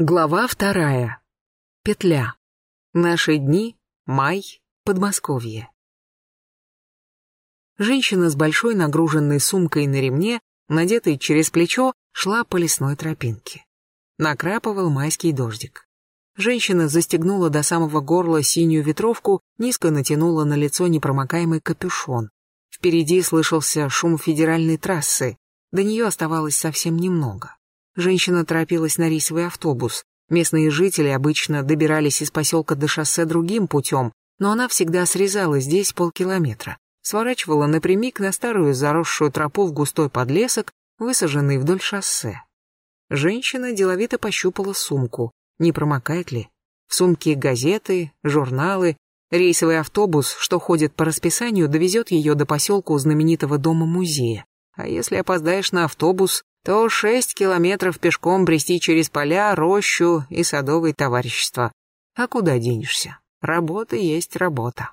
Глава вторая. Петля. Наши дни. Май. Подмосковье. Женщина с большой нагруженной сумкой на ремне, надетой через плечо, шла по лесной тропинке. Накрапывал майский дождик. Женщина застегнула до самого горла синюю ветровку, низко натянула на лицо непромокаемый капюшон. Впереди слышался шум федеральной трассы. До нее оставалось совсем немного. Женщина торопилась на рейсовый автобус. Местные жители обычно добирались из поселка до шоссе другим путем, но она всегда срезала здесь полкилометра. Сворачивала напрямик на старую заросшую тропу в густой подлесок, высаженный вдоль шоссе. Женщина деловито пощупала сумку. Не промокает ли? В сумке газеты, журналы. Рейсовый автобус, что ходит по расписанию, довезет ее до поселка у знаменитого дома-музея. А если опоздаешь на автобус, то шесть километров пешком брести через поля, рощу и садовые товарищества. А куда денешься? Работа есть работа.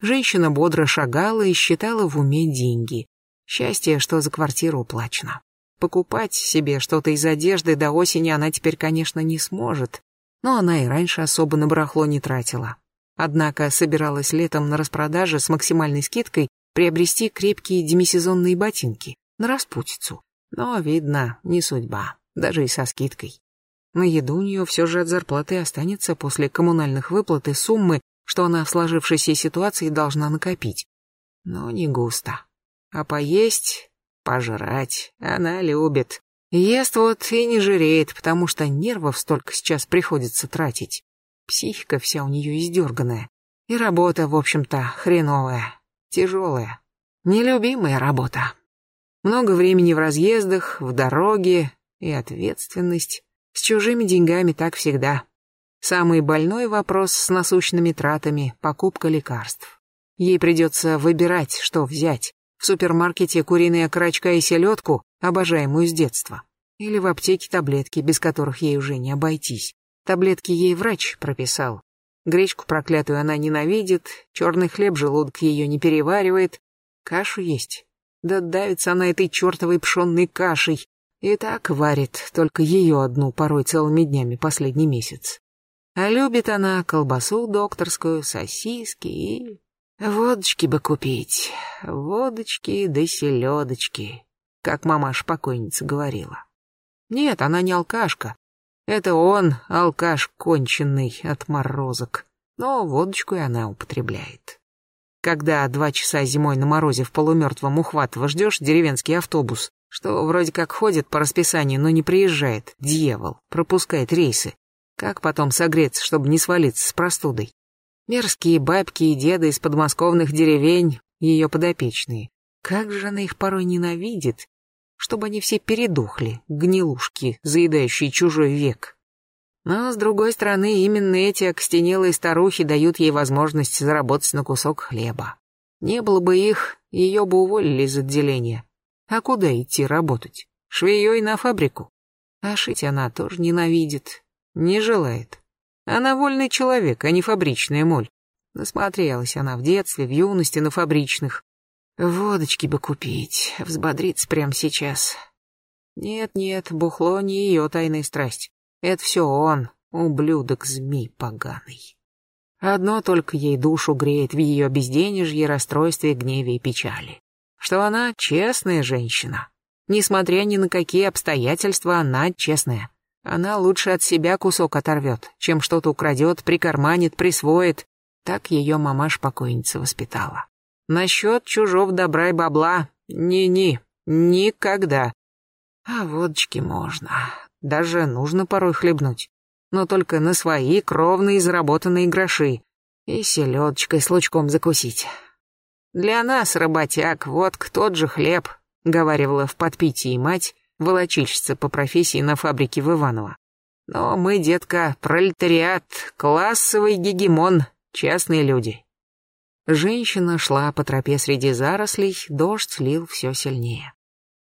Женщина бодро шагала и считала в уме деньги. Счастье, что за квартиру уплачено. Покупать себе что-то из одежды до осени она теперь, конечно, не сможет, но она и раньше особо на барахло не тратила. Однако собиралась летом на распродаже с максимальной скидкой приобрести крепкие демисезонные ботинки на распутицу. Но, видно, не судьба, даже и со скидкой. На еду у нее все же от зарплаты останется после коммунальных выплат и суммы, что она в сложившейся ситуации должна накопить. Но не густо. А поесть, пожрать она любит. Ест вот и не жиреет, потому что нервов столько сейчас приходится тратить. Психика вся у нее издерганная. И работа, в общем-то, хреновая, тяжелая. Нелюбимая работа. Много времени в разъездах, в дороге и ответственность. С чужими деньгами так всегда. Самый больной вопрос с насущными тратами – покупка лекарств. Ей придется выбирать, что взять. В супермаркете куриная окорочка и селедку, обожаемую с детства. Или в аптеке таблетки, без которых ей уже не обойтись. Таблетки ей врач прописал. Гречку проклятую она ненавидит, черный хлеб желудок ее не переваривает. Кашу есть да давится она этой чертовой пшенной кашей. И так варит только ее одну порой целыми днями последний месяц. А любит она колбасу докторскую, сосиски и... Водочки бы купить, водочки да селедочки, как мамаш покойница говорила. Нет, она не алкашка. Это он, алкаш конченный от морозок. Но водочку и она употребляет. Когда два часа зимой на морозе в полумертвом Ухватово ждешь деревенский автобус, что вроде как ходит по расписанию, но не приезжает, дьявол, пропускает рейсы. Как потом согреться, чтобы не свалиться с простудой? Мерзкие бабки и деды из подмосковных деревень, ее подопечные. Как же она их порой ненавидит, чтобы они все передохли, гнилушки, заедающие чужой век. Но, с другой стороны, именно эти окостенелые старухи дают ей возможность заработать на кусок хлеба. Не было бы их, ее бы уволили из отделения. А куда идти работать? Швеей на фабрику. А шить она тоже ненавидит, не желает. Она вольный человек, а не фабричная моль. Насмотрелась она в детстве, в юности на фабричных. Водочки бы купить, взбодриться прямо сейчас. Нет-нет, бухло не ее тайная страсть. Это все он, ублюдок-змей поганый. Одно только ей душу греет в ее безденежье, расстройстве, гневе и печали. Что она честная женщина. Несмотря ни на какие обстоятельства, она честная. Она лучше от себя кусок оторвет, чем что-то украдет, прикарманит, присвоит. Так ее мамаш-покойница воспитала. Насчет чужого добра и бабла ни-ни, никогда. А водочки можно, даже нужно порой хлебнуть. Но только на свои кровные заработанные гроши. И селедочкой с лучком закусить. Для нас, работяг, вот тот же хлеб, говаривала в подпитии мать, волочильщица по профессии на фабрике в Иваново. Но мы, детка, пролетариат, классовый гегемон, частные люди. Женщина шла по тропе среди зарослей, дождь лил все сильнее.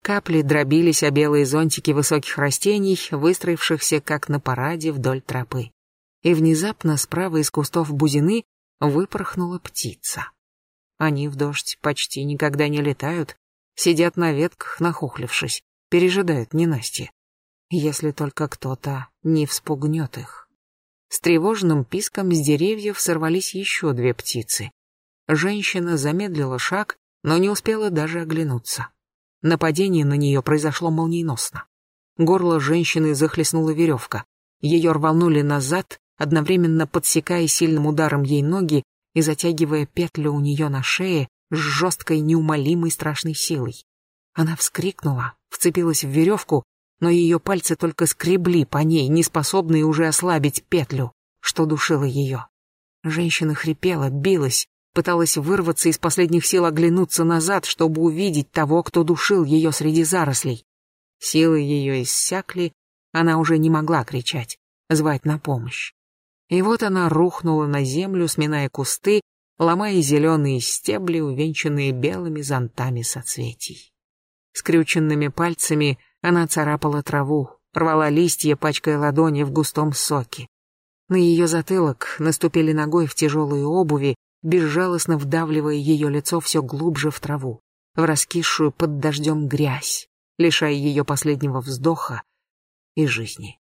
Капли дробились о белые зонтики высоких растений, выстроившихся как на параде вдоль тропы. И внезапно справа из кустов бузины выпорхнула птица. Они в дождь почти никогда не летают, сидят на ветках, нахохлившись, пережидают ненастье. если только кто-то не вспугнет их. С тревожным писком с деревьев сорвались еще две птицы. Женщина замедлила шаг, но не успела даже оглянуться. Нападение на нее произошло молниеносно. Горло женщины захлестнула веревка. Ее рванули назад, одновременно подсекая сильным ударом ей ноги и затягивая петлю у нее на шее с жесткой, неумолимой страшной силой. Она вскрикнула, вцепилась в веревку, но ее пальцы только скребли по ней, не способные уже ослабить петлю, что душило ее. Женщина хрипела, билась, пыталась вырваться из последних сил оглянуться назад, чтобы увидеть того, кто душил ее среди зарослей. Силы ее иссякли, она уже не могла кричать, звать на помощь. И вот она рухнула на землю, сминая кусты, ломая зеленые стебли, увенчанные белыми зонтами соцветий. Скрюченными пальцами она царапала траву, рвала листья, пачкая ладони в густом соке. На ее затылок наступили ногой в тяжелые обуви, безжалостно вдавливая ее лицо все глубже в траву, в раскисшую под дождем грязь, лишая ее последнего вздоха и жизни.